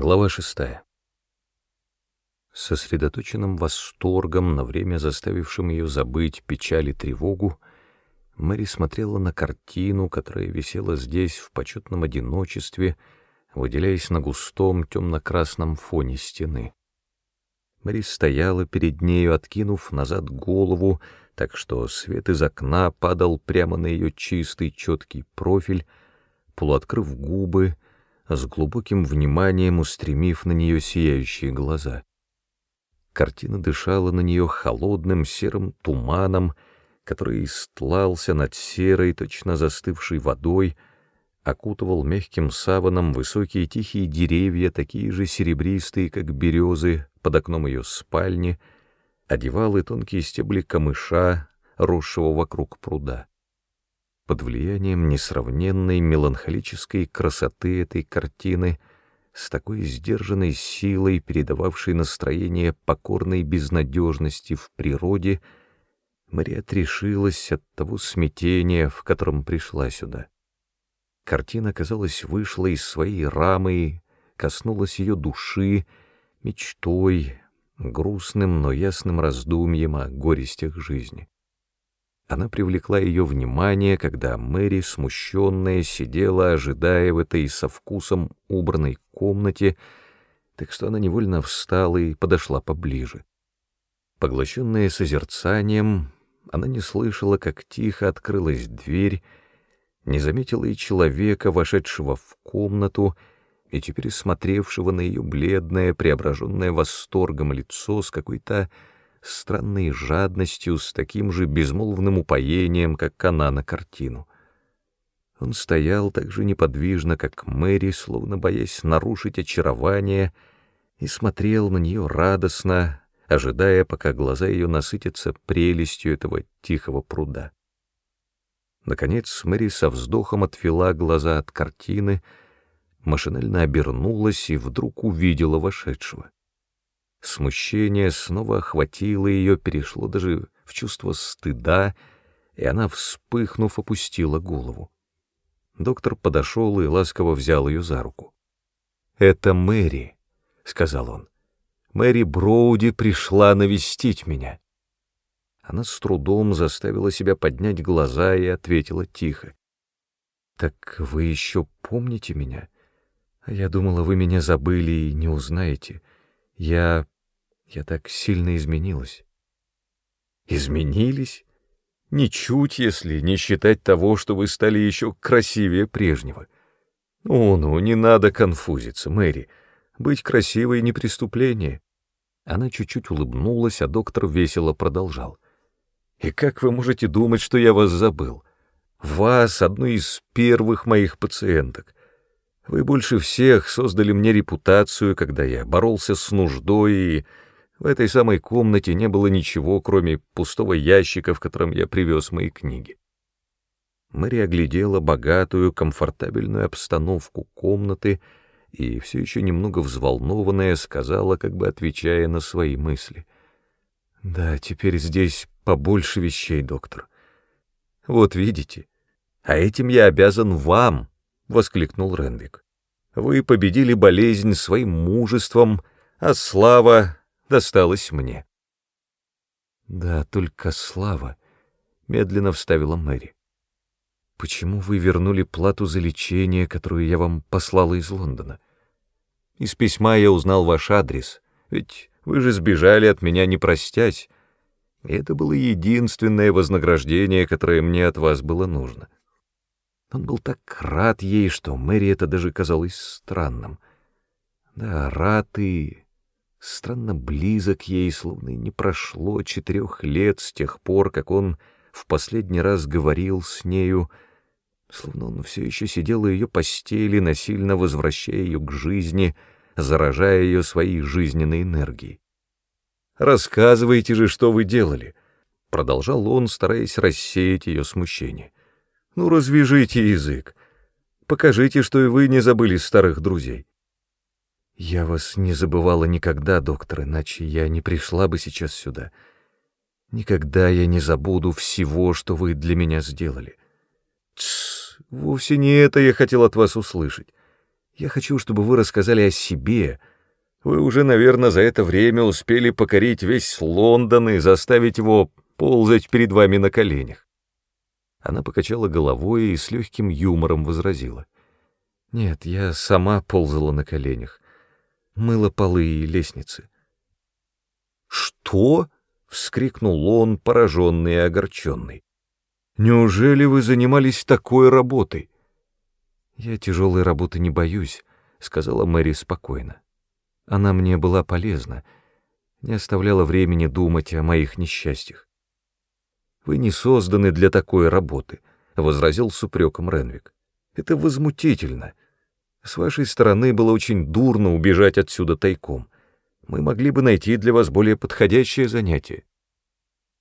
Глава шестая. Сосредоточенным восторгом, на время заставившим ее забыть печаль и тревогу, Мэри смотрела на картину, которая висела здесь в почетном одиночестве, выделяясь на густом темно-красном фоне стены. Мэри стояла перед нею, откинув назад голову, так что свет из окна падал прямо на ее чистый четкий профиль, полуоткрыв губы, с глубоким вниманием устремив на нее сияющие глаза. Картина дышала на нее холодным серым туманом, который стлался над серой, точно застывшей водой, окутывал мягким саваном высокие тихие деревья, такие же серебристые, как березы, под окном ее спальни, одевал и тонкие стебли камыша, росшего вокруг пруда. Под влиянием несравненной меланхолической красоты этой картины, с такой сдержанной силой, передававшей настроение покорной безнадежности в природе, Мария отрешилась от того смятения, в котором пришла сюда. Картина, казалось, вышла из своей рамы, коснулась ее души, мечтой, грустным, но ясным раздумьем о горестях жизни. Она привлекла ее внимание, когда Мэри, смущенная, сидела, ожидая в этой со вкусом убранной комнате, так что она невольно встала и подошла поближе. Поглощенная созерцанием, она не слышала, как тихо открылась дверь, не заметила и человека, вошедшего в комнату, и теперь смотревшего на ее бледное, преображенное восторгом лицо с какой-то странной жадностью, с таким же безмолвным упоением, как она на картину. Он стоял так же неподвижно, как Мэри, словно боясь нарушить очарование, и смотрел на нее радостно, ожидая, пока глаза ее насытятся прелестью этого тихого пруда. Наконец Мэри со вздохом отвела глаза от картины, машинально обернулась и вдруг увидела вошедшего. Смущение снова охватило ее, перешло даже в чувство стыда, и она, вспыхнув, опустила голову. Доктор подошел и ласково взял ее за руку. «Это Мэри», — сказал он. «Мэри Броуди пришла навестить меня». Она с трудом заставила себя поднять глаза и ответила тихо. «Так вы еще помните меня? Я думала, вы меня забыли и не узнаете». Я... я так сильно изменилась. Изменились? Ничуть, если не считать того, что вы стали еще красивее прежнего. Ну-ну, не надо конфузиться, Мэри. Быть красивой — не преступление. Она чуть-чуть улыбнулась, а доктор весело продолжал. «И как вы можете думать, что я вас забыл? Вас, одну из первых моих пациенток. Вы больше всех создали мне репутацию, когда я боролся с нуждой, и в этой самой комнате не было ничего, кроме пустого ящика, в котором я привез мои книги. Мэри оглядела богатую, комфортабельную обстановку комнаты и, все еще немного взволнованная, сказала, как бы отвечая на свои мысли. «Да, теперь здесь побольше вещей, доктор. Вот видите, а этим я обязан вам». — воскликнул Ренвик. «Вы победили болезнь своим мужеством, а слава досталась мне». «Да, только слава», — медленно вставила Мэри. «Почему вы вернули плату за лечение, которую я вам послала из Лондона? Из письма я узнал ваш адрес, ведь вы же сбежали от меня не простясь, и это было единственное вознаграждение, которое мне от вас было нужно». Он был так рад ей, что Мэри это даже казалось странным. Да, рад и странно близок ей, словно не прошло четырех лет с тех пор, как он в последний раз говорил с нею, словно он все еще сидел у ее постели, насильно возвращая ее к жизни, заражая ее своей жизненной энергией. «Рассказывайте же, что вы делали», — продолжал он, стараясь рассеять ее смущение. Ну, развяжите язык. Покажите, что и вы не забыли старых друзей. Я вас не забывала никогда, доктор, иначе я не пришла бы сейчас сюда. Никогда я не забуду всего, что вы для меня сделали. Тссс, вовсе не это я хотел от вас услышать. Я хочу, чтобы вы рассказали о себе. Вы уже, наверное, за это время успели покорить весь Лондон и заставить его ползать перед вами на коленях. Она покачала головой и с легким юмором возразила. Нет, я сама ползала на коленях, мыла полы и лестницы. «Что?» — вскрикнул он, пораженный и огорченный. «Неужели вы занимались такой работой?» «Я тяжелой работы не боюсь», — сказала Мэри спокойно. «Она мне была полезна, не оставляла времени думать о моих несчастьях». «Вы не созданы для такой работы», — возразил с упреком Ренвик. «Это возмутительно. С вашей стороны было очень дурно убежать отсюда тайком. Мы могли бы найти для вас более подходящее занятие».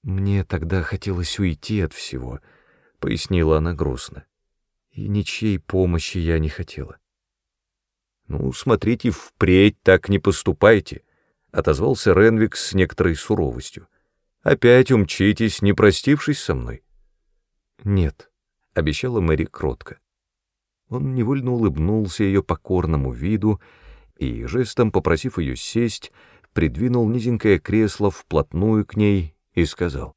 «Мне тогда хотелось уйти от всего», — пояснила она грустно и ничьей помощи я не хотела. «Ну, смотрите, впредь так не поступайте», — отозвался Ренвик с некоторой суровостью. «Опять умчитесь, не простившись со мной?» «Нет», — обещала Мэри кротко. Он невольно улыбнулся ее покорному виду и, жестом попросив ее сесть, придвинул низенькое кресло вплотную к ней и сказал.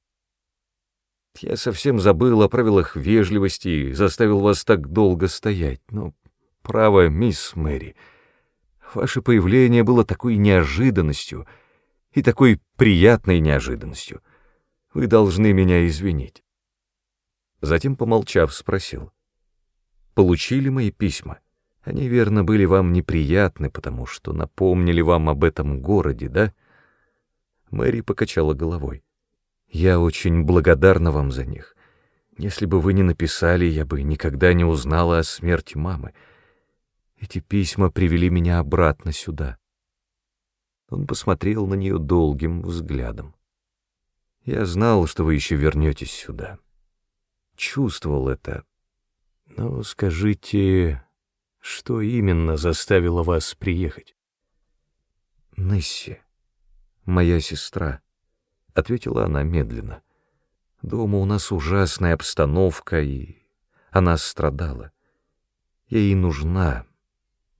Я совсем забыл о правилах вежливости и заставил вас так долго стоять. Но, право, мисс Мэри, ваше появление было такой неожиданностью и такой приятной неожиданностью. Вы должны меня извинить. Затем, помолчав, спросил. Получили мои письма? Они, верно, были вам неприятны, потому что напомнили вам об этом городе, да? Мэри покачала головой. Я очень благодарна вам за них. Если бы вы не написали, я бы никогда не узнала о смерти мамы. Эти письма привели меня обратно сюда. Он посмотрел на нее долгим взглядом. Я знал, что вы еще вернетесь сюда. Чувствовал это. Но скажите, что именно заставило вас приехать? Несси, моя сестра. — ответила она медленно. «Дома у нас ужасная обстановка, и она страдала. Я ей нужна,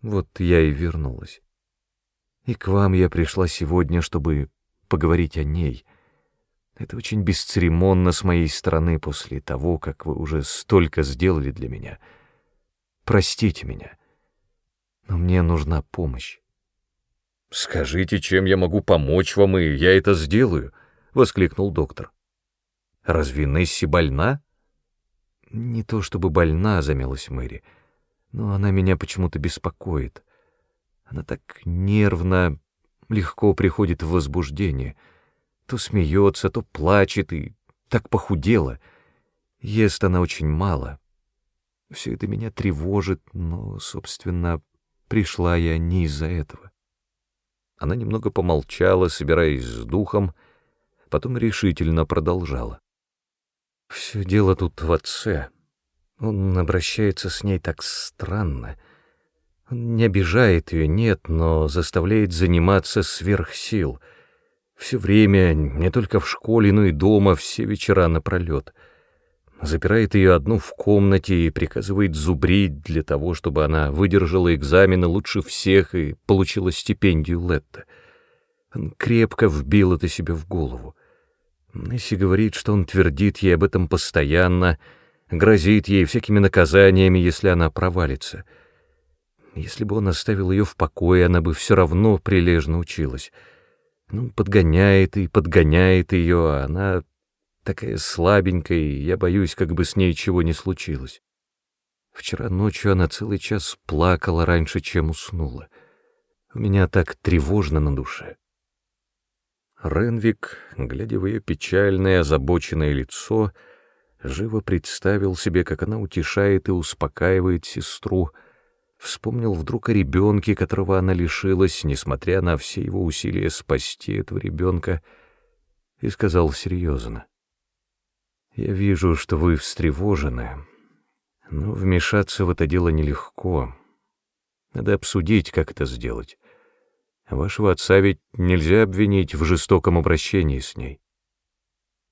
вот я и вернулась. И к вам я пришла сегодня, чтобы поговорить о ней. Это очень бесцеремонно с моей стороны после того, как вы уже столько сделали для меня. Простите меня, но мне нужна помощь. «Скажите, чем я могу помочь вам, и я это сделаю», — воскликнул доктор. «Разве Несси больна?» «Не то чтобы больна», — замялась Мэри, — «но она меня почему-то беспокоит. Она так нервно, легко приходит в возбуждение. То смеется, то плачет и так похудела. Ест она очень мало. Все это меня тревожит, но, собственно, пришла я не из-за этого». Она немного помолчала, собираясь с духом, — потом решительно продолжала. «Все дело тут в отце. Он обращается с ней так странно. Он не обижает ее, нет, но заставляет заниматься сверх сил. Все время, не только в школе, но и дома, все вечера напролет. Запирает ее одну в комнате и приказывает зубрить для того, чтобы она выдержала экзамены лучше всех и получила стипендию Летта. Он крепко вбил это себе в голову. Несси говорит, что он твердит ей об этом постоянно, грозит ей всякими наказаниями, если она провалится. Если бы он оставил ее в покое, она бы все равно прилежно училась. Ну, подгоняет и подгоняет ее, а она такая слабенькая, и я боюсь, как бы с ней чего не случилось. Вчера ночью она целый час плакала раньше, чем уснула. У меня так тревожно на душе. Ренвик, глядя в ее печальное, озабоченное лицо, живо представил себе, как она утешает и успокаивает сестру, вспомнил вдруг о ребенке, которого она лишилась, несмотря на все его усилия спасти этого ребенка, и сказал серьезно. «Я вижу, что вы встревожены, но вмешаться в это дело нелегко. Надо обсудить, как это сделать. Вашего отца ведь нельзя обвинить в жестоком обращении с ней.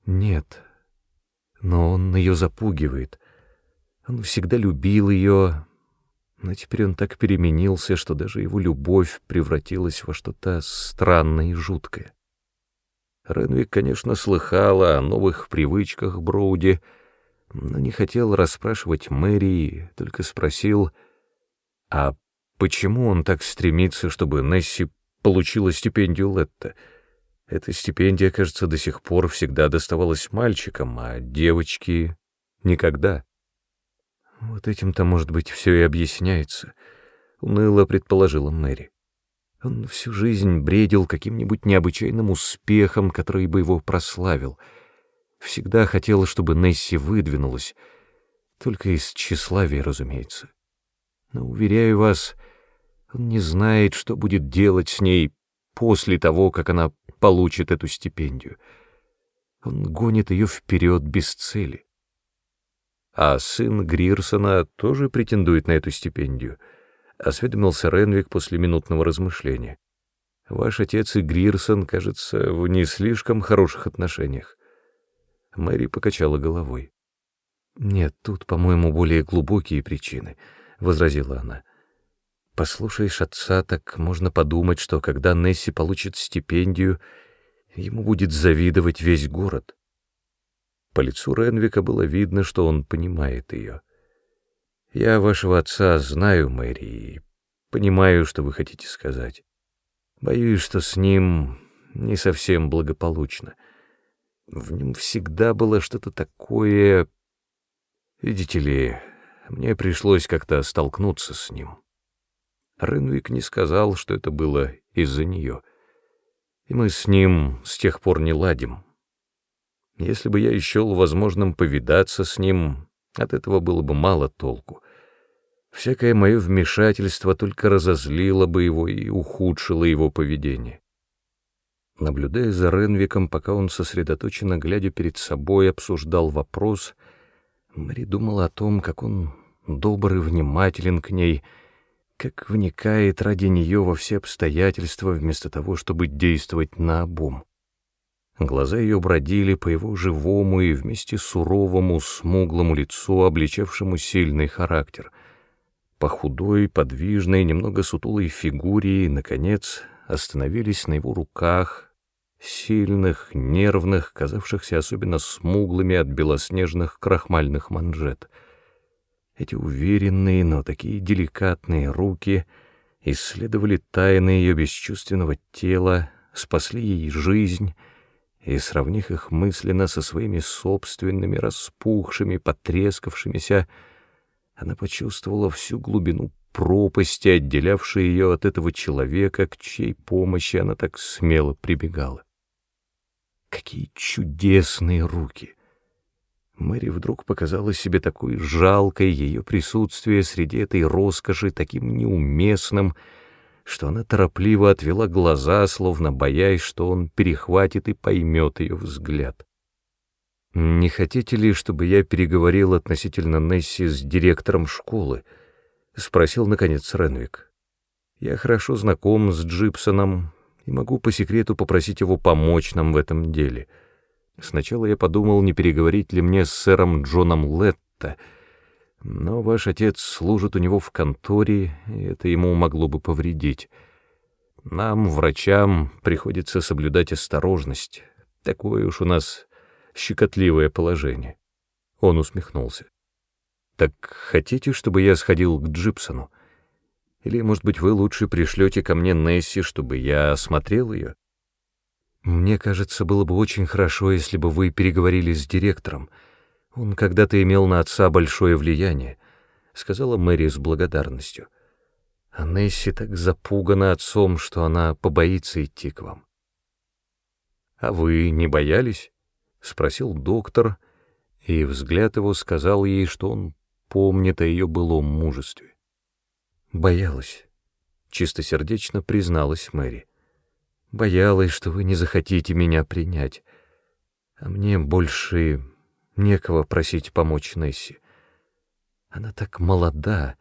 Нет, но он ее запугивает. Он всегда любил ее, Но теперь он так переменился, что даже его любовь превратилась во что-то странное и жуткое. Ренвик, конечно, слыхала о новых привычках Броуди, но не хотел расспрашивать Мэри, только спросил, а почему он так стремится, чтобы Несси получила стипендию Летта? Эта стипендия, кажется, до сих пор всегда доставалась мальчикам, а девочки — никогда. Вот этим-то, может быть, все и объясняется, — уныло предположила Мэри. Он всю жизнь бредил каким-нибудь необычайным успехом, который бы его прославил. Всегда хотел, чтобы Несси выдвинулась, только из тщеславия, разумеется. Но, уверяю вас, он не знает, что будет делать с ней после того, как она получит эту стипендию. Он гонит ее вперед без цели. А сын Грирсона тоже претендует на эту стипендию —— осведомился Ренвик после минутного размышления. «Ваш отец и Грирсон, кажется, в не слишком хороших отношениях». Мэри покачала головой. «Нет, тут, по-моему, более глубокие причины», — возразила она. «Послушаешь отца, так можно подумать, что когда Несси получит стипендию, ему будет завидовать весь город». По лицу Ренвика было видно, что он понимает ее. Я вашего отца знаю, Мэри, и понимаю, что вы хотите сказать. Боюсь, что с ним не совсем благополучно. В нем всегда было что-то такое... Видите ли, мне пришлось как-то столкнуться с ним. Ренвик не сказал, что это было из-за нее. И мы с ним с тех пор не ладим. Если бы я счел возможным повидаться с ним, от этого было бы мало толку. Всякое мое вмешательство только разозлило бы его и ухудшило его поведение. Наблюдая за Ренвиком, пока он сосредоточенно, глядя перед собой, обсуждал вопрос, Мэри думала о том, как он добр и внимателен к ней, как вникает ради нее во все обстоятельства, вместо того, чтобы действовать наобум. Глаза ее бродили по его живому и вместе суровому, смуглому лицу, обличавшему сильный характер. По худой, подвижной, немного сутулой фигуре и, наконец, остановились на его руках, сильных, нервных, казавшихся особенно смуглыми от белоснежных крахмальных манжет. Эти уверенные, но такие деликатные руки исследовали тайны ее бесчувственного тела, спасли ей жизнь — и, сравнив их мысленно со своими собственными, распухшими, потрескавшимися, она почувствовала всю глубину пропасти, отделявшей ее от этого человека, к чьей помощи она так смело прибегала. Какие чудесные руки! Мэри вдруг показала себе такой жалкой ее присутствие среди этой роскоши, таким неуместным, что она торопливо отвела глаза, словно боясь, что он перехватит и поймет ее взгляд. «Не хотите ли, чтобы я переговорил относительно Несси с директором школы?» — спросил, наконец, Ренвик. «Я хорошо знаком с Джипсоном и могу по секрету попросить его помочь нам в этом деле. Сначала я подумал, не переговорить ли мне с сэром Джоном Летто, — но ваш отец служит у него в конторе, и это ему могло бы повредить. Нам, врачам, приходится соблюдать осторожность. Такое уж у нас щекотливое положение. Он усмехнулся. Так хотите, чтобы я сходил к Джипсону? Или, может быть, вы лучше пришлете ко мне Несси, чтобы я осмотрел ее? Мне кажется, было бы очень хорошо, если бы вы переговорили с директором, — он когда-то имел на отца большое влияние, сказала Мэри с благодарностью. А Несси так запугана отцом, что она побоится идти к вам. А вы не боялись? спросил доктор, и взгляд его сказал ей, что он помнит о ее былом мужестве. Боялась, чистосердечно призналась Мэри. Боялась, что вы не захотите меня принять, а мне больше Некого просить помочь Несси. Она так молода.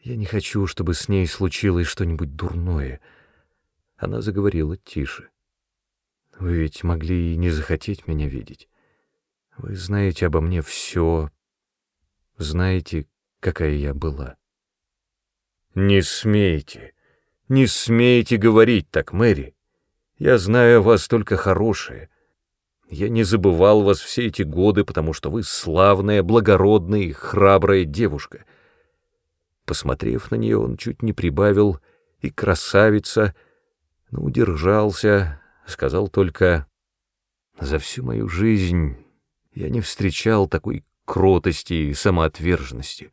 Я не хочу, чтобы с ней случилось что-нибудь дурное. Она заговорила тише. Вы ведь могли и не захотеть меня видеть. Вы знаете обо мне все. Знаете, какая я была. «Не смейте, не смейте говорить так, Мэри. Я знаю о вас только хорошее. Я не забывал вас все эти годы, потому что вы славная, благородная и храбрая девушка». Посмотрев на нее, он чуть не прибавил «и красавица», но удержался, сказал только «За всю мою жизнь я не встречал такой кротости и самоотверженности.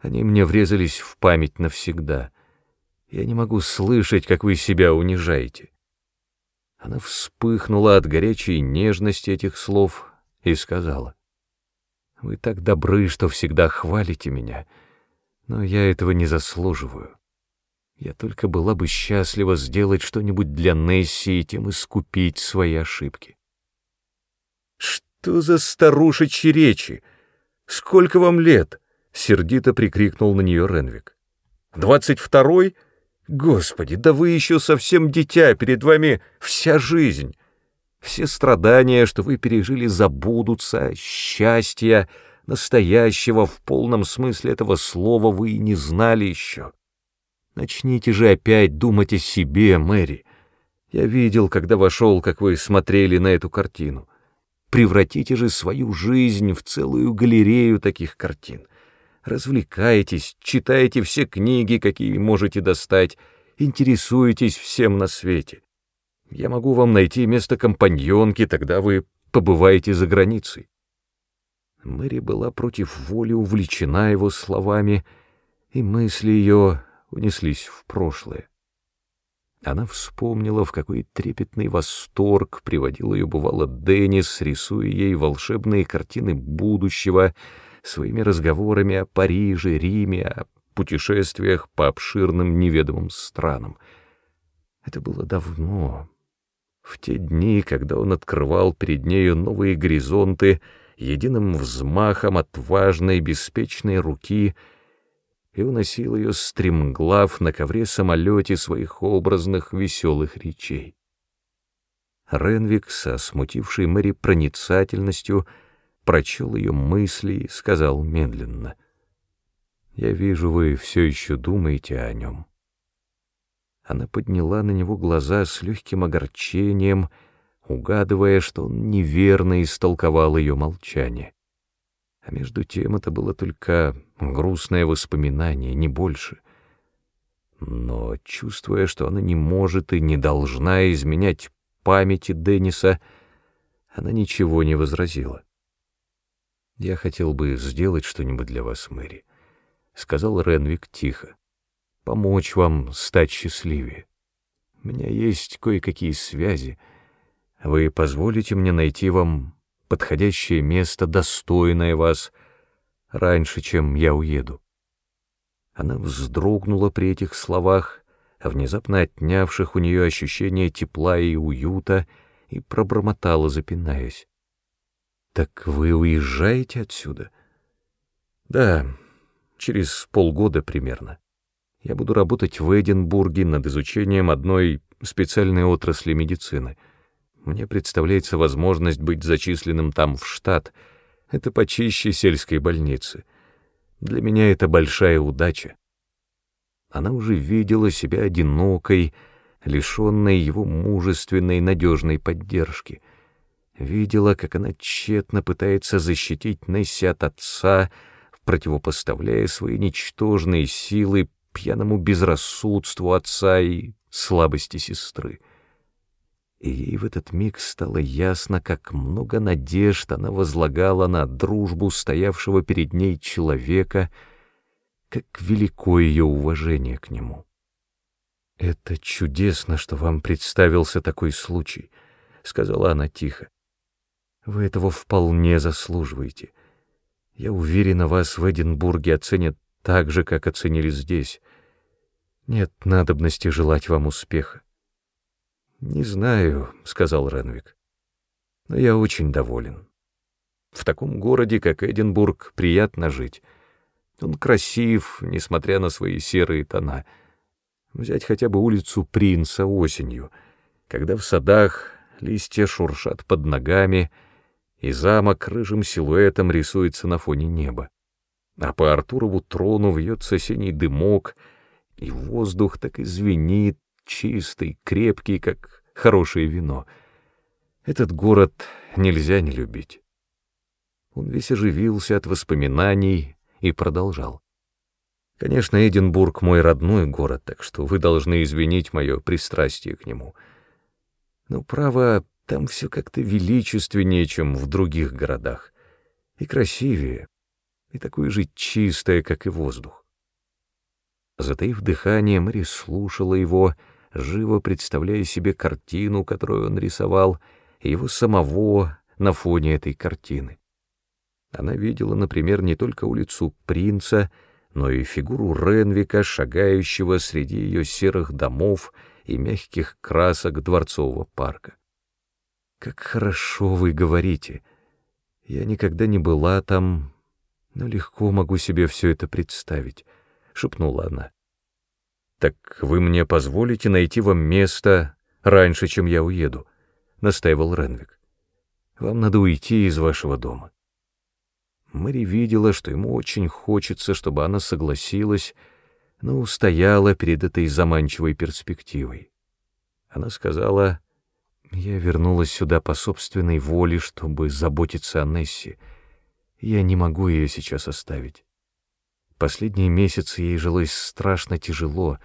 Они мне врезались в память навсегда. Я не могу слышать, как вы себя унижаете». Она вспыхнула от горячей нежности этих слов и сказала, «Вы так добры, что всегда хвалите меня, но я этого не заслуживаю. Я только была бы счастлива сделать что-нибудь для Несси и тем искупить свои ошибки». «Что за старушечьи речи? Сколько вам лет?» — сердито прикрикнул на нее Ренвик. «Двадцать второй?» Господи, да вы еще совсем дитя, перед вами вся жизнь. Все страдания, что вы пережили, забудутся, счастья, настоящего в полном смысле этого слова вы и не знали еще. Начните же опять думать о себе, Мэри. Я видел, когда вошел, как вы смотрели на эту картину. Превратите же свою жизнь в целую галерею таких картин — развлекаетесь, читаете все книги, какие можете достать, интересуетесь всем на свете. Я могу вам найти место компаньонки, тогда вы побываете за границей. Мэри была против воли увлечена его словами, и мысли ее унеслись в прошлое. Она вспомнила, в какой трепетный восторг приводил ее, бывало, Деннис, рисуя ей волшебные картины будущего — своими разговорами о Париже, Риме, о путешествиях по обширным неведомым странам. Это было давно, в те дни, когда он открывал перед нею новые горизонты единым взмахом отважной беспечной руки и уносил ее стремглав на ковре-самолете своих образных веселых речей. Ренвик, со смутившей Мэри проницательностью, прочел ее мысли и сказал медленно. «Я вижу, вы все еще думаете о нем». Она подняла на него глаза с легким огорчением, угадывая, что он неверно истолковал ее молчание. А между тем это было только грустное воспоминание, не больше. Но, чувствуя, что она не может и не должна изменять памяти Денниса, она ничего не возразила. «Я хотел бы сделать что-нибудь для вас, Мэри», — сказал Ренвик тихо. «Помочь вам стать счастливее. У меня есть кое-какие связи. Вы позволите мне найти вам подходящее место, достойное вас, раньше, чем я уеду». Она вздрогнула при этих словах, внезапно отнявших у нее ощущение тепла и уюта, и пробормотала, запинаясь. «Так вы уезжаете отсюда?» «Да, через полгода примерно. Я буду работать в Эдинбурге над изучением одной специальной отрасли медицины. Мне представляется возможность быть зачисленным там в штат. Это почище сельской больницы. Для меня это большая удача». Она уже видела себя одинокой, лишенной его мужественной, надежной поддержки — видела, как она тщетно пытается защитить Несси от отца, противопоставляя свои ничтожные силы пьяному безрассудству отца и слабости сестры. И ей в этот миг стало ясно, как много надежд она возлагала на дружбу стоявшего перед ней человека, как велико ее уважение к нему. «Это чудесно, что вам представился такой случай», — сказала она тихо. Вы этого вполне заслуживаете. Я уверена, вас в Эдинбурге оценят так же, как оценили здесь. Нет надобности желать вам успеха. «Не знаю», — сказал Ренвик, — «но я очень доволен. В таком городе, как Эдинбург, приятно жить. Он красив, несмотря на свои серые тона. Взять хотя бы улицу Принца осенью, когда в садах листья шуршат под ногами — и замок рыжим силуэтом рисуется на фоне неба. а по Артурову трону вьется синий дымок, и воздух так и звенит, чистый, крепкий, как хорошее вино. Этот город нельзя не любить. Он весь оживился от воспоминаний и продолжал. Конечно, Эдинбург — мой родной город, так что вы должны извинить мое пристрастие к нему. Но, право, там все как-то величественнее, чем в других городах, и красивее, и такое же чистое, как и воздух. Затаив дыхание, Мэри слушала его, живо представляя себе картину, которую он рисовал, и его самого на фоне этой картины. Она видела, например, не только улицу принца, но и фигуру Ренвика, шагающего среди ее серых домов и мягких красок дворцового парка. «Как хорошо вы говорите! Я никогда не была там, но легко могу себе все это представить», — шепнула она. «Так вы мне позволите найти вам место раньше, чем я уеду?» — настаивал Ренвик. «Вам надо уйти из вашего дома». Мэри видела, что ему очень хочется, чтобы она согласилась, но устояла перед этой заманчивой перспективой. Она сказала, «Я вернулась сюда по собственной воле, чтобы заботиться о Несси. Я не могу ее сейчас оставить. Последние месяцы ей жилось страшно тяжело,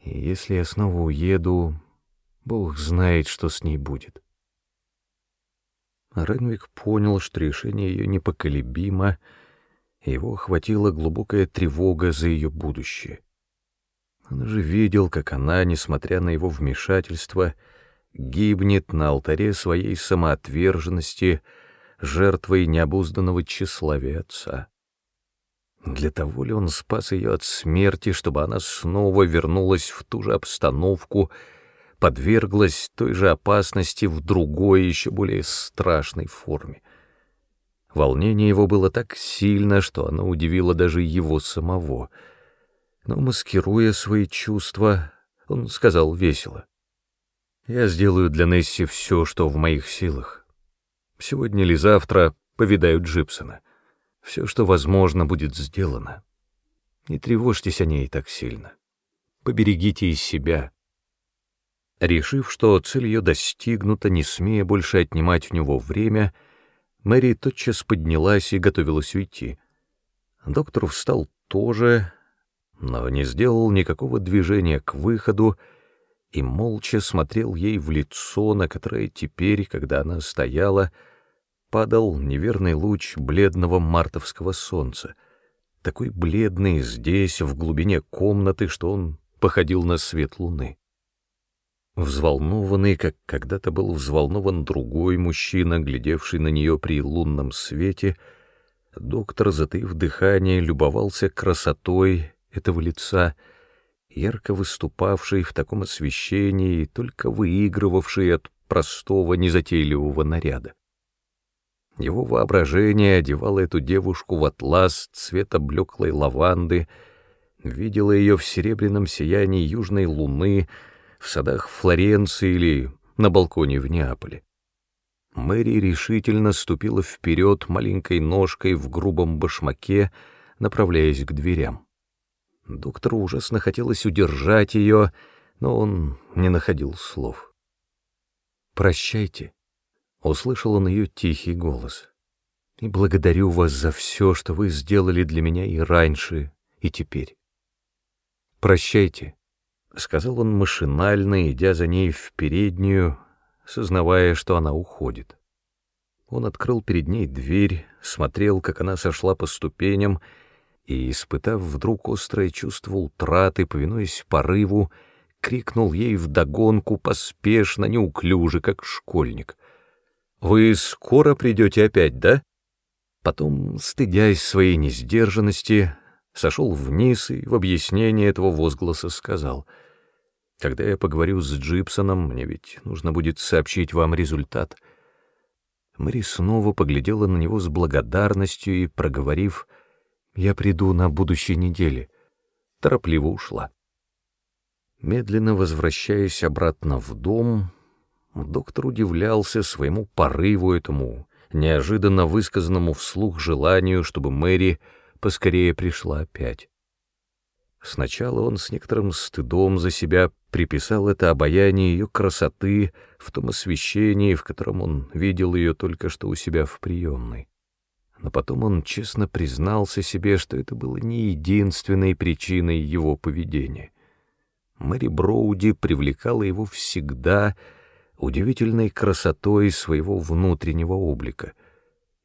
и если я снова уеду, Бог знает, что с ней будет». Ренвик понял, что решение ее непоколебимо, и его охватила глубокая тревога за ее будущее. Он же видел, как она, несмотря на его вмешательство, гибнет на алтаре своей самоотверженности, жертвой необузданного тщеславия. Для того ли он спас ее от смерти, чтобы она снова вернулась в ту же обстановку, подверглась той же опасности в другой, еще более страшной форме. Волнение его было так сильно, что оно удивило даже его самого. Но, маскируя свои чувства, он сказал весело. «Я сделаю для Несси все, что в моих силах. Сегодня или завтра повидаю Джипсона. Все, что возможно, будет сделано. Не тревожьтесь о ней так сильно. Поберегите из себя». Решив, что цель ее достигнута, не смея больше отнимать у него время, Мэри тотчас поднялась и готовилась уйти. Доктор встал тоже, но не сделал никакого движения к выходу и молча смотрел ей в лицо, на которое теперь, когда она стояла, падал неверный луч бледного мартовского солнца, такой бледный здесь, в глубине комнаты, что он походил на свет луны. Взволнованный, как когда-то был взволнован другой мужчина, глядевший на нее при лунном свете, доктор, затаив дыхание, любовался красотой этого лица, ярко выступавшей в таком освещении только выигрывавшей от простого незатейливого наряда. Его воображение одевало эту девушку в атлас цвета блеклой лаванды, видело ее в серебряном сиянии южной луны — в садах Флоренции или на балконе в Неаполе. Мэри решительно ступила вперед маленькой ножкой в грубом башмаке, направляясь к дверям. Доктору ужасно хотелось удержать ее, но он не находил слов. «Прощайте», — услышал он ее тихий голос, — «и благодарю вас за все, что вы сделали для меня и раньше, и теперь. Прощайте, — сказал он машинально, идя за ней в переднюю, сознавая, что она уходит. Он открыл перед ней дверь, смотрел, как она сошла по ступеням, и, испытав вдруг острое чувство утраты, повинуясь порыву, крикнул ей вдогонку поспешно, неуклюже, как школьник. «Вы скоро придете опять, да?» Потом, стыдясь своей несдержанности, сошел вниз и в объяснение этого возгласа сказал — когда я поговорю с Джипсоном, мне ведь нужно будет сообщить вам результат. Мэри снова поглядела на него с благодарностью и, проговорив, «Я приду на будущей неделе», торопливо ушла. Медленно возвращаясь обратно в дом, доктор удивлялся своему порыву этому, неожиданно высказанному вслух желанию, чтобы Мэри поскорее пришла опять. Сначала он с некоторым стыдом за себя приписал это обаяние ее красоты в том освещении, в котором он видел ее только что у себя в приемной. Но потом он честно признался себе, что это было не единственной причиной его поведения. Мэри Броуди привлекала его всегда удивительной красотой своего внутреннего облика —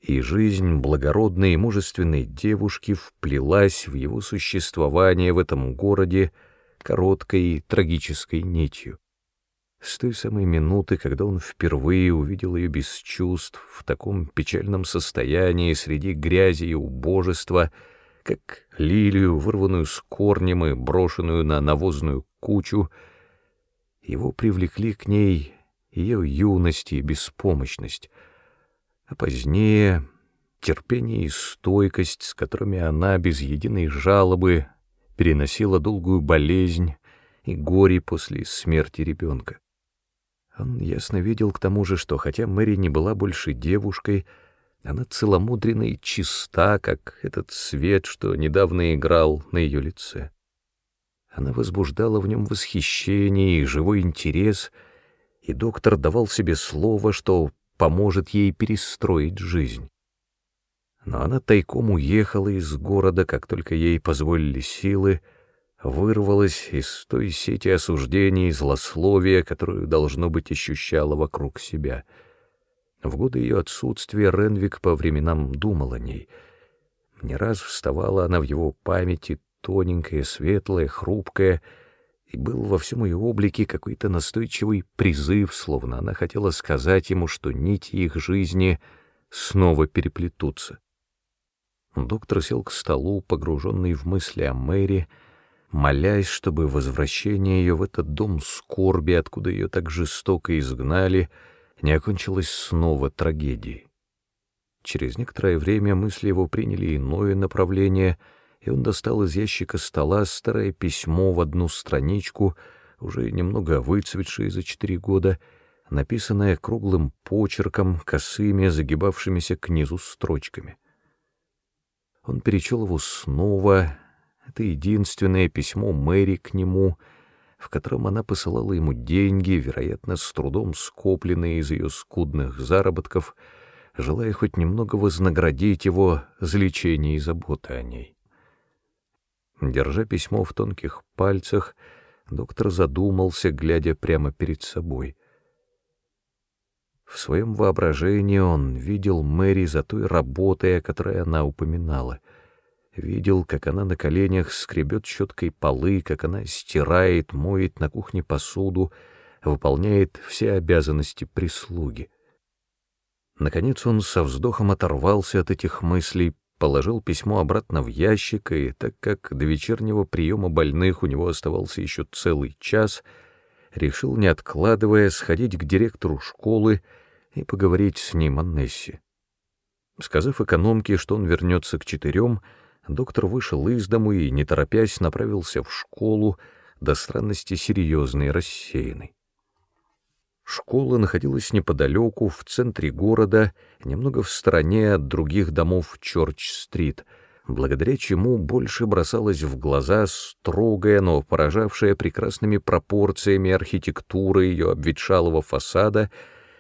и жизнь благородной и мужественной девушки вплелась в его существование в этом городе короткой трагической нитью. С той самой минуты, когда он впервые увидел ее без чувств, в таком печальном состоянии, среди грязи и убожества, как лилию, вырванную с корнем и брошенную на навозную кучу, его привлекли к ней ее юность и беспомощность — а позднее терпение и стойкость, с которыми она без единой жалобы переносила долгую болезнь и горе после смерти ребенка. Он ясно видел к тому же, что хотя Мэри не была больше девушкой, она целомудрена и чиста, как этот свет, что недавно играл на ее лице. Она возбуждала в нем восхищение и живой интерес, и доктор давал себе слово, что поможет ей перестроить жизнь. Но она тайком уехала из города, как только ей позволили силы, вырвалась из той сети осуждений и злословия, которую, должно быть, ощущала вокруг себя. В годы ее отсутствия Ренвик по временам думал о ней. Не раз вставала она в его памяти, тоненькая, светлая, хрупкая, и был во всем ее облике какой-то настойчивый призыв, словно она хотела сказать ему, что нити их жизни снова переплетутся. Доктор сел к столу, погруженный в мысли о Мэри, молясь, чтобы возвращение ее в этот дом скорби, откуда ее так жестоко изгнали, не окончилось снова трагедией. Через некоторое время мысли его приняли иное направление — и он достал из ящика стола старое письмо в одну страничку, уже немного выцветшее за четыре года, написанное круглым почерком, косыми, загибавшимися к низу строчками. Он перечел его снова. Это единственное письмо Мэри к нему, в котором она посылала ему деньги, вероятно, с трудом скопленные из ее скудных заработков, желая хоть немного вознаградить его за лечение и заботу о ней. Держа письмо в тонких пальцах, доктор задумался, глядя прямо перед собой. В своем воображении он видел Мэри за той работой, о которой она упоминала. Видел, как она на коленях скребет щеткой полы, как она стирает, моет на кухне посуду, выполняет все обязанности прислуги. Наконец он со вздохом оторвался от этих мыслей, положил письмо обратно в ящик, и так как до вечернего приема больных у него оставался еще целый час, решил, не откладывая, сходить к директору школы и поговорить с ним о Нессе. Сказав экономке, что он вернется к четырем, доктор вышел из дому и, не торопясь, направился в школу, до странности серьезный и рассеянный. Школа находилась неподалеку, в центре города, немного в стороне от других домов Чорч-стрит, благодаря чему больше бросалась в глаза строгая, но поражавшая прекрасными пропорциями архитектура ее обветшалого фасада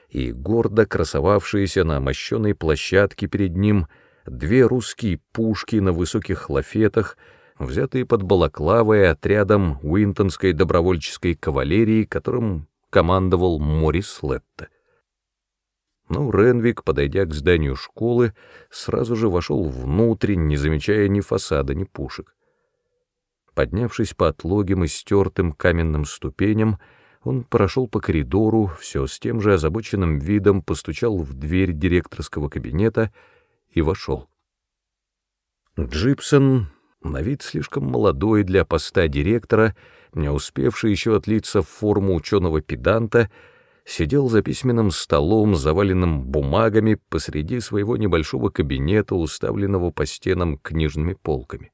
и гордо красовавшиеся на мощенной площадке перед ним две русские пушки на высоких лафетах, взятые под балаклавой отрядом Уинтонской добровольческой кавалерии, которым командовал Морис Летта. Но Ренвик, подойдя к зданию школы, сразу же вошел внутрь, не замечая ни фасада, ни пушек. Поднявшись по отлогим и стертым каменным ступеням, он прошел по коридору, все с тем же озабоченным видом постучал в дверь директорского кабинета и вошел. Джипсон, на вид слишком молодой для поста директора, не успевший еще отлиться в форму ученого-педанта, сидел за письменным столом, заваленным бумагами посреди своего небольшого кабинета, уставленного по стенам книжными полками.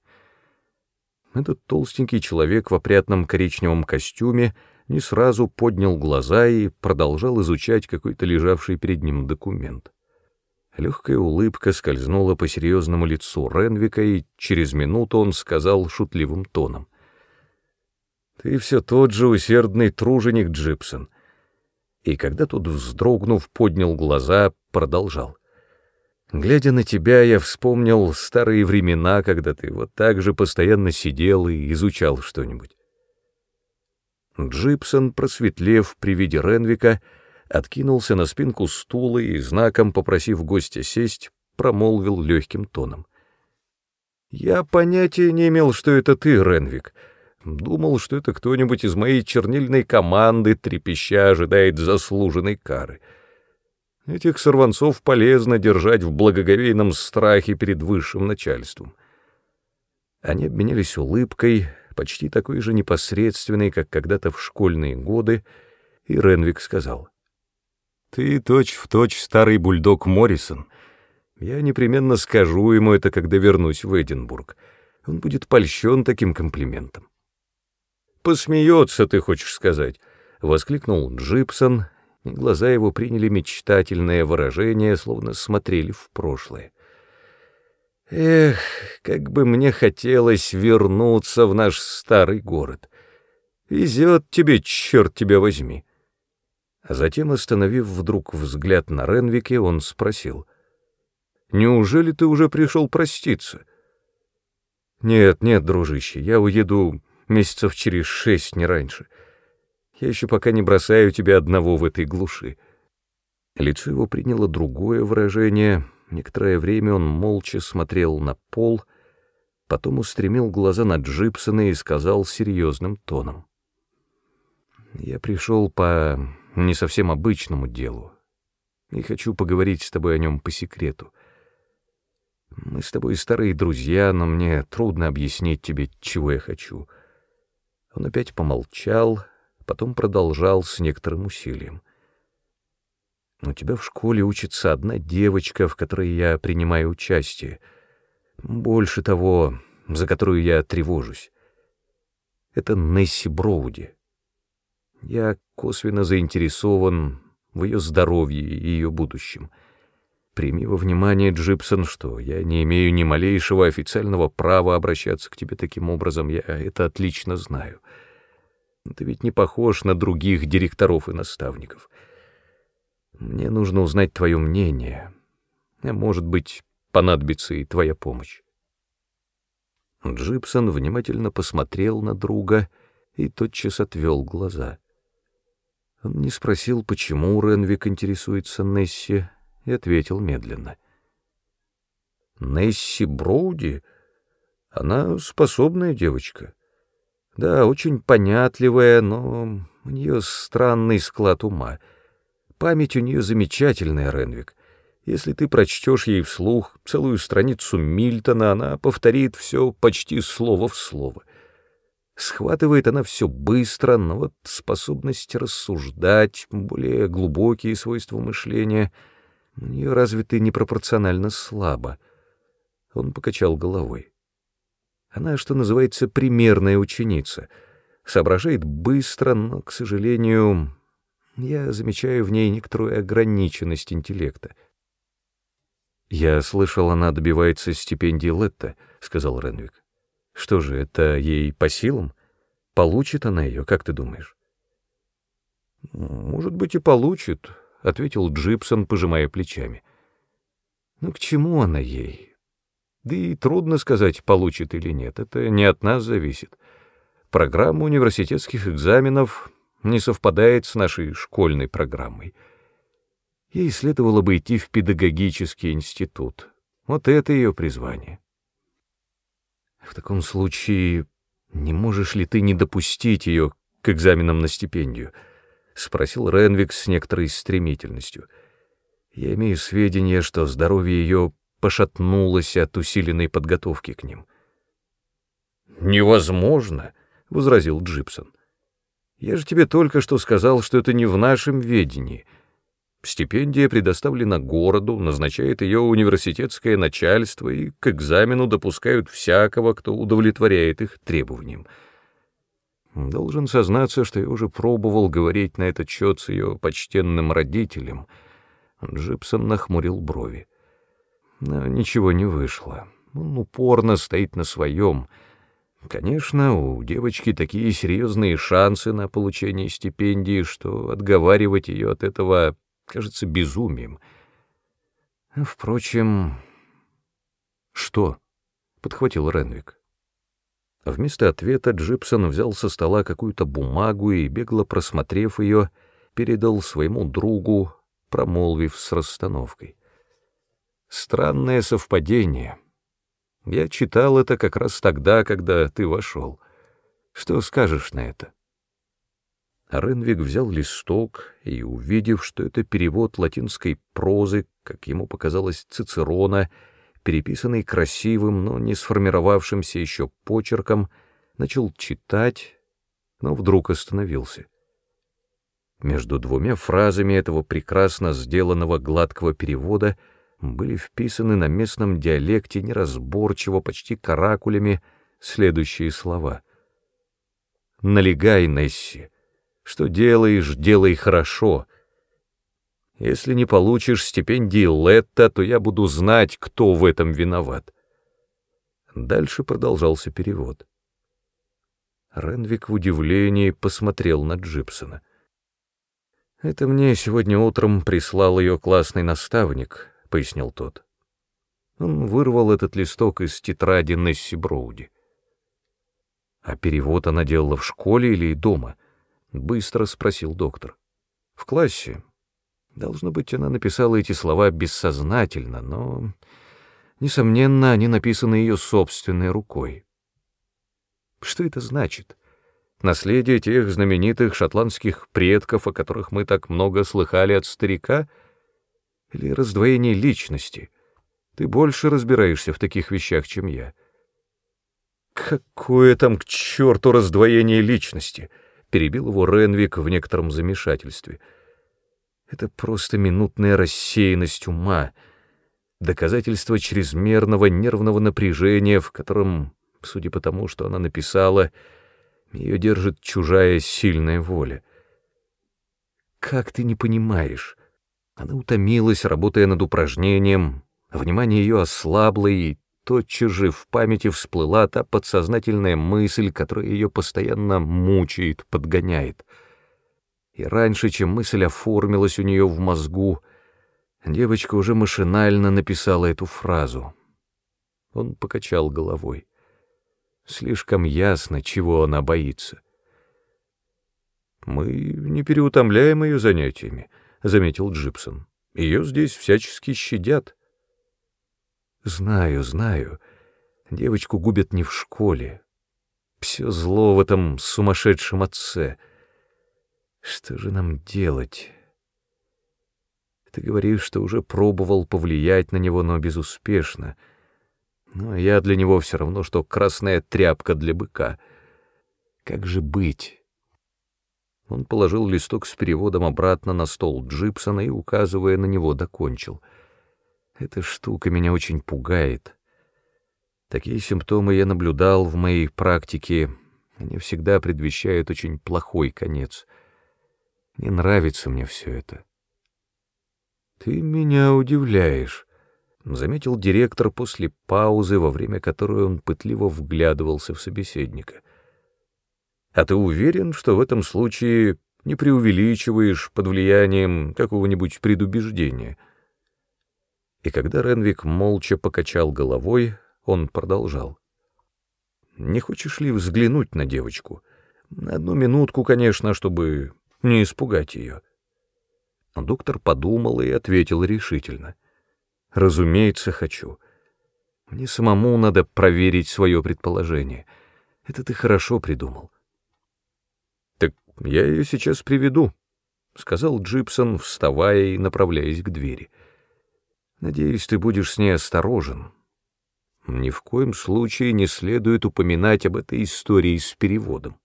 Этот толстенький человек в опрятном коричневом костюме не сразу поднял глаза и продолжал изучать какой-то лежавший перед ним документ. Легкая улыбка скользнула по серьезному лицу Ренвика, и через минуту он сказал шутливым тоном. «Ты все тот же усердный труженик, Джипсон». И когда тот, вздрогнув, поднял глаза, продолжал. «Глядя на тебя, я вспомнил старые времена, когда ты вот так же постоянно сидел и изучал что-нибудь». Джипсон, просветлев при виде Ренвика, — откинулся на спинку стула и, знаком попросив гостя сесть, промолвил легким тоном. «Я понятия не имел, что это ты, Ренвик. Думал, что это кто-нибудь из моей чернильной команды, трепеща, ожидает заслуженной кары. Этих сорванцов полезно держать в благоговейном страхе перед высшим начальством». Они обменялись улыбкой, почти такой же непосредственной, как когда-то в школьные годы, и Ренвик сказал — ты точь-в-точь точь старый бульдог Моррисон. Я непременно скажу ему это, когда вернусь в Эдинбург. Он будет польщен таким комплиментом. «Посмеется, ты хочешь сказать», — воскликнул Джипсон, и глаза его приняли мечтательное выражение, словно смотрели в прошлое. «Эх, как бы мне хотелось вернуться в наш старый город. Везет тебе, черт тебя возьми». Затем, остановив вдруг взгляд на Ренвике, он спросил. «Неужели ты уже пришел проститься?» «Нет, нет, дружище, я уеду месяцев через шесть, не раньше. Я еще пока не бросаю тебя одного в этой глуши». Лицо его приняло другое выражение. Некоторое время он молча смотрел на пол, потом устремил глаза на Джипсона и сказал серьезным тоном. «Я пришел по не совсем обычному делу, и хочу поговорить с тобой о нем по секрету. Мы с тобой старые друзья, но мне трудно объяснить тебе, чего я хочу». Он опять помолчал, потом продолжал с некоторым усилием. «У тебя в школе учится одна девочка, в которой я принимаю участие. Больше того, за которую я тревожусь. Это Несси Броуди. Я косвенно заинтересован в ее здоровье и ее будущем. Прими во внимание, Джипсон, что я не имею ни малейшего официального права обращаться к тебе таким образом, я это отлично знаю. Ты ведь не похож на других директоров и наставников. Мне нужно узнать твое мнение, а может быть, понадобится и твоя помощь. Джипсон внимательно посмотрел на друга и тотчас отвел глаза — он не спросил, почему Ренвик интересуется Несси, и ответил медленно. «Несси Броуди? Она способная девочка. Да, очень понятливая, но у нее странный склад ума. Память у нее замечательная, Ренвик. Если ты прочтешь ей вслух целую страницу Мильтона, она повторит все почти слово в слово. Схватывает она все быстро, но вот способность рассуждать, более глубокие свойства мышления у нее развиты непропорционально слабо. Он покачал головой. Она, что называется, примерная ученица. Соображает быстро, но, к сожалению, я замечаю в ней некоторую ограниченность интеллекта. «Я слышал, она добивается стипендии Летта», — сказал Ренвик. Что же, это ей по силам? Получит она ее, как ты думаешь? Может быть, и получит, — ответил Джипсон, пожимая плечами. Но к чему она ей? Да и трудно сказать, получит или нет, это не от нас зависит. Программа университетских экзаменов не совпадает с нашей школьной программой. Ей следовало бы идти в педагогический институт. Вот это ее призвание. В таком случае, не можешь ли ты не допустить ее к экзаменам на стипендию? Спросил Ренвик с некоторой стремительностью. Я имею сведения, что здоровье ее пошатнулось от усиленной подготовки к ним. «Невозможно», — возразил Джипсон. «Я же тебе только что сказал, что это не в нашем ведении». Стипендия предоставлена городу, назначает ее университетское начальство и к экзамену допускают всякого, кто удовлетворяет их требованиям. Должен сознаться, что я уже пробовал говорить на этот счет с ее почтенным родителем. Джипсон нахмурил брови. Но ничего не вышло. Он упорно стоит на своем. Конечно, у девочки такие серьезные шансы на получение стипендии, что отговаривать ее от этого кажется безумием. Впрочем... Что? — подхватил Ренвик. Вместо ответа Джипсон взял со стола какую-то бумагу и, бегло просмотрев ее, передал своему другу, промолвив с расстановкой. «Странное совпадение. Я читал это как раз тогда, когда ты вошел. Что скажешь на это?» Ренвик взял листок и, увидев, что это перевод латинской прозы, как ему показалось, Цицерона, переписанный красивым, но не сформировавшимся еще почерком, начал читать, но вдруг остановился. Между двумя фразами этого прекрасно сделанного гладкого перевода были вписаны на местном диалекте неразборчиво, почти каракулями, следующие слова. «Налегай, Несси!» Что делаешь, делай хорошо. Если не получишь стипендии Летта, то я буду знать, кто в этом виноват. Дальше продолжался перевод. Ренвик в удивлении посмотрел на Джипсона. «Это мне сегодня утром прислал ее классный наставник», — пояснил тот. Он вырвал этот листок из тетради Несси Броуди. А перевод она делала в школе или дома —— быстро спросил доктор. «В классе. Должно быть, она написала эти слова бессознательно, но, несомненно, они написаны ее собственной рукой. Что это значит? Наследие тех знаменитых шотландских предков, о которых мы так много слыхали от старика? Или раздвоение личности? Ты больше разбираешься в таких вещах, чем я». «Какое там к черту раздвоение личности?» Перебил его Ренвик в некотором замешательстве. Это просто минутная рассеянность ума, доказательство чрезмерного нервного напряжения, в котором, судя по тому, что она написала, ее держит чужая сильная воля. Как ты не понимаешь? Она утомилась, работая над упражнением, внимание ее ослабло, и тотчас же в памяти всплыла та подсознательная мысль, которая ее постоянно мучает, подгоняет. И раньше, чем мысль оформилась у нее в мозгу, девочка уже машинально написала эту фразу. Он покачал головой. Слишком ясно, чего она боится. «Мы не переутомляем ее занятиями», — заметил Джипсон. «Ее здесь всячески щадят». Знаю, знаю. Девочку губят не в школе. Все зло в этом сумасшедшем отце. Что же нам делать? Ты говоришь, что уже пробовал повлиять на него, но безуспешно. Но я для него все равно, что красная тряпка для быка. Как же быть? Он положил листок с переводом обратно на стол Джипсона и, указывая на него, докончил — эта штука меня очень пугает. Такие симптомы я наблюдал в моей практике. Они всегда предвещают очень плохой конец. Не нравится мне все это. «Ты меня удивляешь», — заметил директор после паузы, во время которой он пытливо вглядывался в собеседника. «А ты уверен, что в этом случае не преувеличиваешь под влиянием какого-нибудь предубеждения?» И когда Ренвик молча покачал головой, он продолжал. «Не хочешь ли взглянуть на девочку? На одну минутку, конечно, чтобы не испугать ее». Доктор подумал и ответил решительно. «Разумеется, хочу. Мне самому надо проверить свое предположение. Это ты хорошо придумал». «Так я ее сейчас приведу», — сказал Джипсон, вставая и направляясь к двери. Надеюсь, ты будешь с ней осторожен. Ни в коем случае не следует упоминать об этой истории с переводом.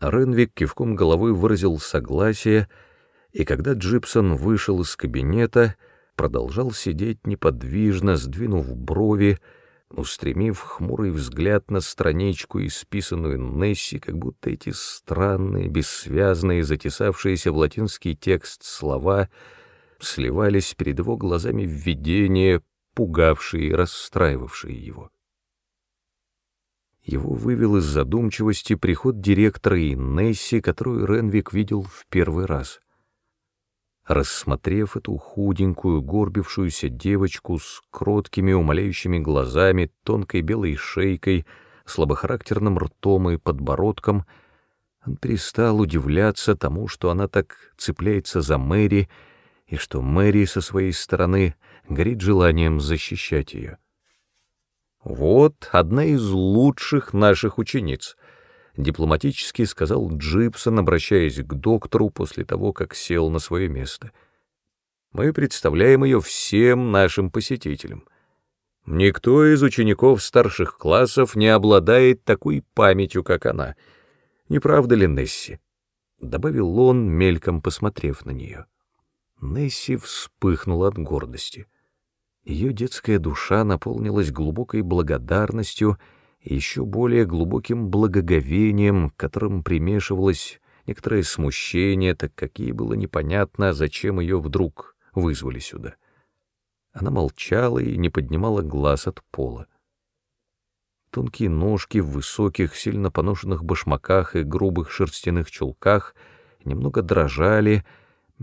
Ренвик кивком головы выразил согласие, и когда Джипсон вышел из кабинета, продолжал сидеть неподвижно, сдвинув брови, устремив хмурый взгляд на страничку, исписанную Несси, как будто эти странные, бессвязные, затесавшиеся в латинский текст слова — сливались перед его глазами видения, пугавшие и расстраивавшие его. Его вывел из задумчивости приход директора и Несси, которую Ренвик видел в первый раз. Рассмотрев эту худенькую, горбившуюся девочку с кроткими, умоляющими глазами, тонкой белой шейкой, слабохарактерным ртом и подбородком, он перестал удивляться тому, что она так цепляется за Мэри, и что Мэри со своей стороны горит желанием защищать ее. «Вот одна из лучших наших учениц», — дипломатически сказал Джипсон, обращаясь к доктору после того, как сел на свое место. «Мы представляем ее всем нашим посетителям. Никто из учеников старших классов не обладает такой памятью, как она. Не правда ли, Несси?» — добавил он, мельком посмотрев на нее. Несси вспыхнула от гордости. Ее детская душа наполнилась глубокой благодарностью и еще более глубоким благоговением, к которым примешивалось некоторое смущение, так как ей было непонятно, зачем ее вдруг вызвали сюда. Она молчала и не поднимала глаз от пола. Тонкие ножки в высоких, сильно поношенных башмаках и грубых шерстяных чулках немного дрожали,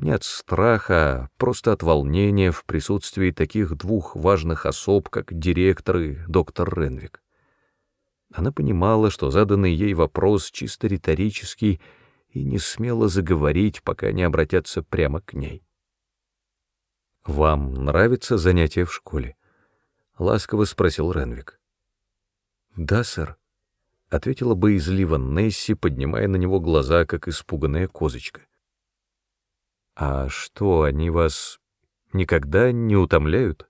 не от страха, просто от волнения в присутствии таких двух важных особ, как директор и доктор Ренвик. Она понимала, что заданный ей вопрос чисто риторический, и не смела заговорить, пока не обратятся прямо к ней. «Вам нравится занятие в школе?» — ласково спросил Ренвик. «Да, сэр», — ответила боязливо Несси, поднимая на него глаза, как испуганная козочка. «А что, они вас никогда не утомляют?»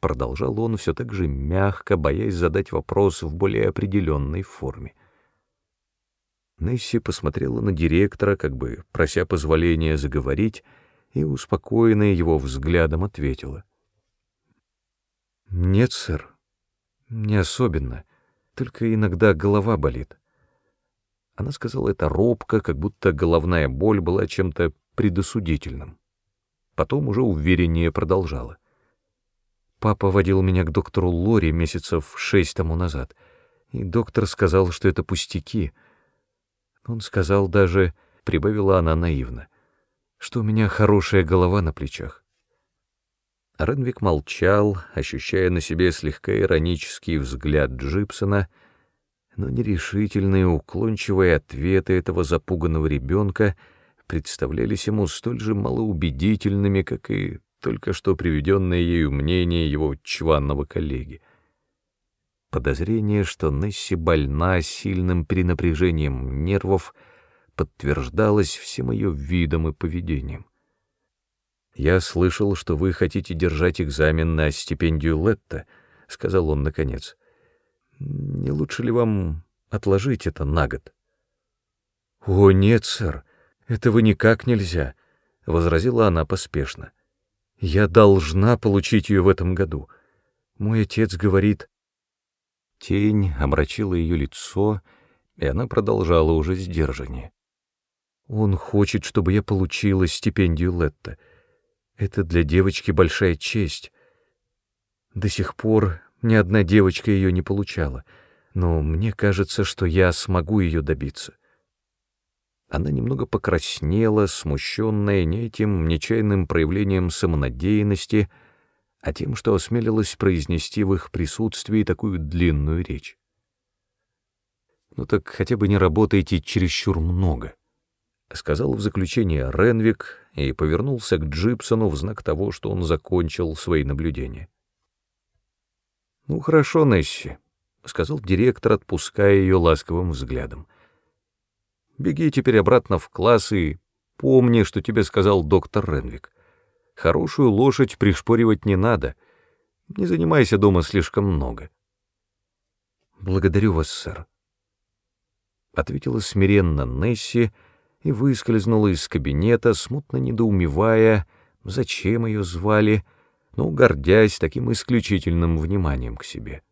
Продолжал он все так же мягко, боясь задать вопрос в более определенной форме. Несси посмотрела на директора, как бы прося позволения заговорить, и, успокоенная его взглядом, ответила. «Нет, сэр, не особенно, только иногда голова болит». Она сказала это робко, как будто головная боль была чем-то предосудительным. Потом уже увереннее продолжала. Папа водил меня к доктору Лори месяцев шесть тому назад, и доктор сказал, что это пустяки. Он сказал даже, прибавила она наивно, что у меня хорошая голова на плечах. Ренвик молчал, ощущая на себе слегка иронический взгляд Джипсона, но нерешительные уклончивые ответы этого запуганного ребенка — представлялись ему столь же малоубедительными, как и только что приведенное ею мнение его чванного коллеги. Подозрение, что Несси больна сильным перенапряжением нервов, подтверждалось всем ее видом и поведением. «Я слышал, что вы хотите держать экзамен на стипендию Летта», — сказал он наконец. «Не лучше ли вам отложить это на год?» «О, нет, сэр», «Этого никак нельзя», — возразила она поспешно. «Я должна получить ее в этом году. Мой отец говорит...» Тень омрачила ее лицо, и она продолжала уже сдержаннее. «Он хочет, чтобы я получила стипендию Летта. Это для девочки большая честь. До сих пор ни одна девочка ее не получала, но мне кажется, что я смогу ее добиться». Она немного покраснела, смущенная не этим нечаянным проявлением самонадеянности, а тем, что осмелилась произнести в их присутствии такую длинную речь. «Ну так хотя бы не работайте чересчур много», — сказал в заключение Ренвик и повернулся к Джипсону в знак того, что он закончил свои наблюдения. «Ну хорошо, Несси», — сказал директор, отпуская ее ласковым взглядом. — Беги теперь обратно в класс и помни, что тебе сказал доктор Ренвик. Хорошую лошадь пришпоривать не надо. Не занимайся дома слишком много. Благодарю вас, сэр. Ответила смиренно Несси и выскользнула из кабинета, смутно недоумевая, зачем ее звали, но гордясь таким исключительным вниманием к себе.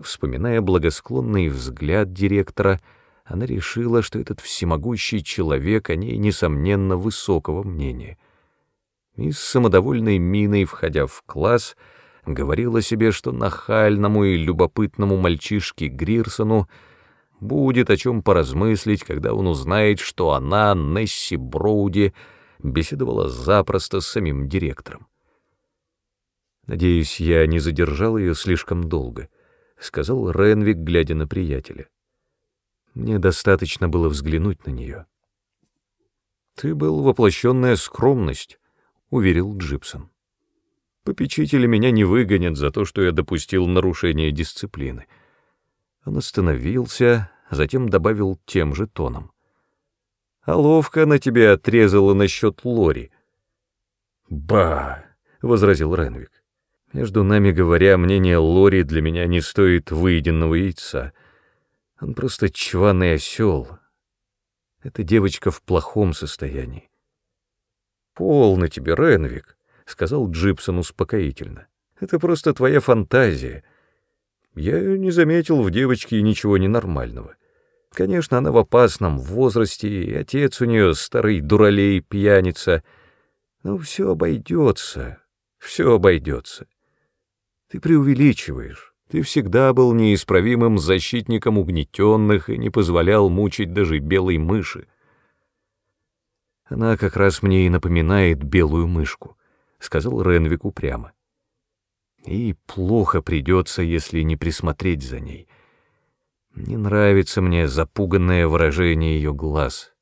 Вспоминая благосклонный взгляд директора, она решила, что этот всемогущий человек о ней, несомненно, высокого мнения. и с самодовольной миной, входя в класс, говорила себе, что нахальному и любопытному мальчишке Грирсону будет о чем поразмыслить, когда он узнает, что она, Несси Броуди, беседовала запросто с самим директором. «Надеюсь, я не задержал ее слишком долго», — сказал Ренвик, глядя на приятеля. «Мне достаточно было взглянуть на нее». «Ты был воплощенная скромность», — уверил Джипсон. «Попечители меня не выгонят за то, что я допустил нарушение дисциплины». Он остановился, затем добавил тем же тоном. «А ловко она тебе отрезала насчет Лори». «Ба!» — возразил Ренвик. «Между нами говоря, мнение Лори для меня не стоит выеденного яйца. Он просто чваный осел. Эта девочка в плохом состоянии». «Полно тебе, Ренвик», — сказал Джипсон успокоительно. «Это просто твоя фантазия». Я не заметил в девочке ничего ненормального. Конечно, она в опасном возрасте, и отец у нее старый дуралей, пьяница. Но все обойдется, все обойдется. Ты преувеличиваешь. Ты всегда был неисправимым защитником угнетенных и не позволял мучить даже белой мыши. Она как раз мне и напоминает белую мышку, — сказал Ренвик упрямо. И плохо придется, если не присмотреть за ней. Не нравится мне запуганное выражение ее глаз.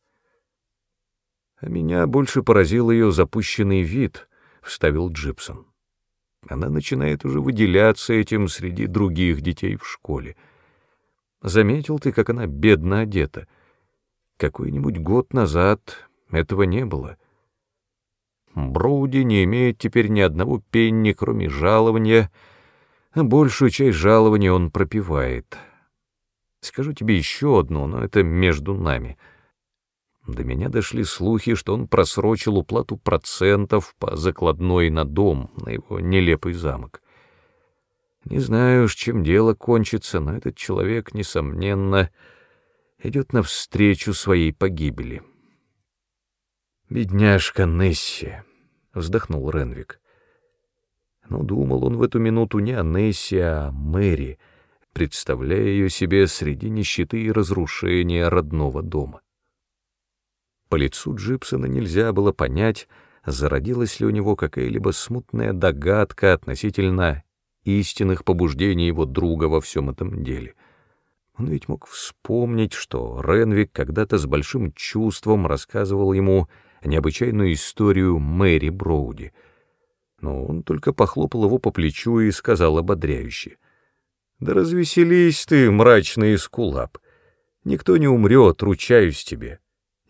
А меня больше поразил ее запущенный вид, — вставил Джипсон. Она начинает уже выделяться этим среди других детей в школе. Заметил ты, как она бедно одета. Какой-нибудь год назад этого не было — Броуди не имеет теперь ни одного пенни, кроме жалования, большую часть жалования он пропивает. Скажу тебе еще одно, но это между нами. До меня дошли слухи, что он просрочил уплату процентов по закладной на дом, на его нелепый замок. Не знаю уж, чем дело кончится, но этот человек, несомненно, идет навстречу своей погибели. «Бедняжка Несси», — вздохнул Ренвик. Но думал он в эту минуту не о Несси, а о Мэри, представляя ее себе среди нищеты и разрушения родного дома. По лицу Джипсона нельзя было понять, зародилась ли у него какая-либо смутная догадка относительно истинных побуждений его друга во всем этом деле. Он ведь мог вспомнить, что Ренвик когда-то с большим чувством рассказывал ему необычайную историю Мэри Броуди. Но он только похлопал его по плечу и сказал ободряюще. «Да развеселись ты, мрачный скулап. Никто не умрет, ручаюсь тебе.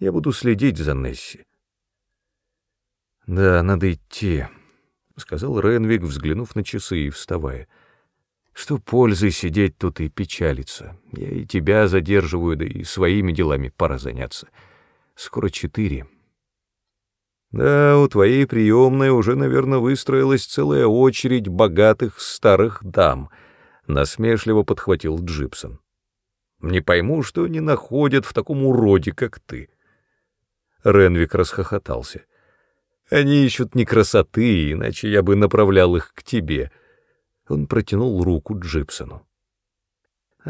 Я буду следить за Несси». «Да, надо идти», — сказал Ренвик, взглянув на часы и вставая. «Что пользы сидеть тут и печалиться? Я и тебя задерживаю, да и своими делами пора заняться. Скоро четыре». Да, у твоей приемной уже, наверное, выстроилась целая очередь богатых старых дам, — насмешливо подхватил Джипсон. Не пойму, что они находят в таком уроде, как ты. Ренвик расхохотался. Они ищут не красоты, иначе я бы направлял их к тебе. Он протянул руку Джипсону.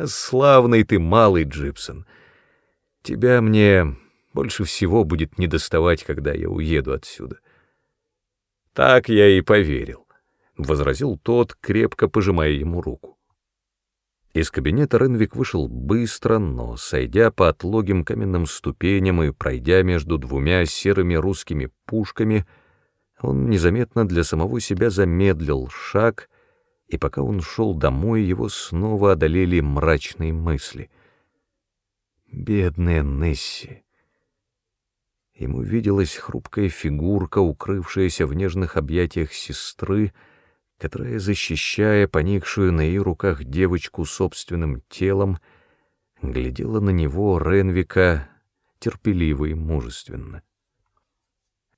Славный ты малый Джипсон. Тебя мне больше всего будет недоставать, когда я уеду отсюда. Так я и поверил, — возразил тот, крепко пожимая ему руку. Из кабинета Ренвик вышел быстро, но, сойдя по отлогим каменным ступеням и пройдя между двумя серыми русскими пушками, он незаметно для самого себя замедлил шаг, и пока он шел домой, его снова одолели мрачные мысли. Бедная Несси! Ему виделась хрупкая фигурка, укрывшаяся в нежных объятиях сестры, которая, защищая поникшую на ее руках девочку собственным телом, глядела на него, Ренвика, терпеливо и мужественно.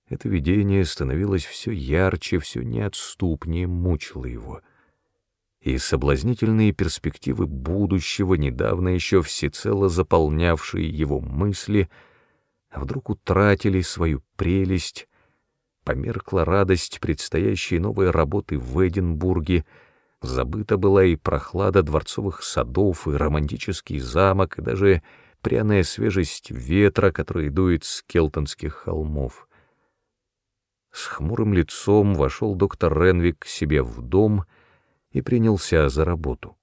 Это видение становилось все ярче, все неотступнее, мучило его. И соблазнительные перспективы будущего, недавно еще всецело заполнявшие его мысли — вдруг утратили свою прелесть, померкла радость предстоящей новой работы в Эдинбурге, забыта была и прохлада дворцовых садов, и романтический замок, и даже пряная свежесть ветра, который дует с келтонских холмов. С хмурым лицом вошел доктор Ренвик к себе в дом и принялся за работу.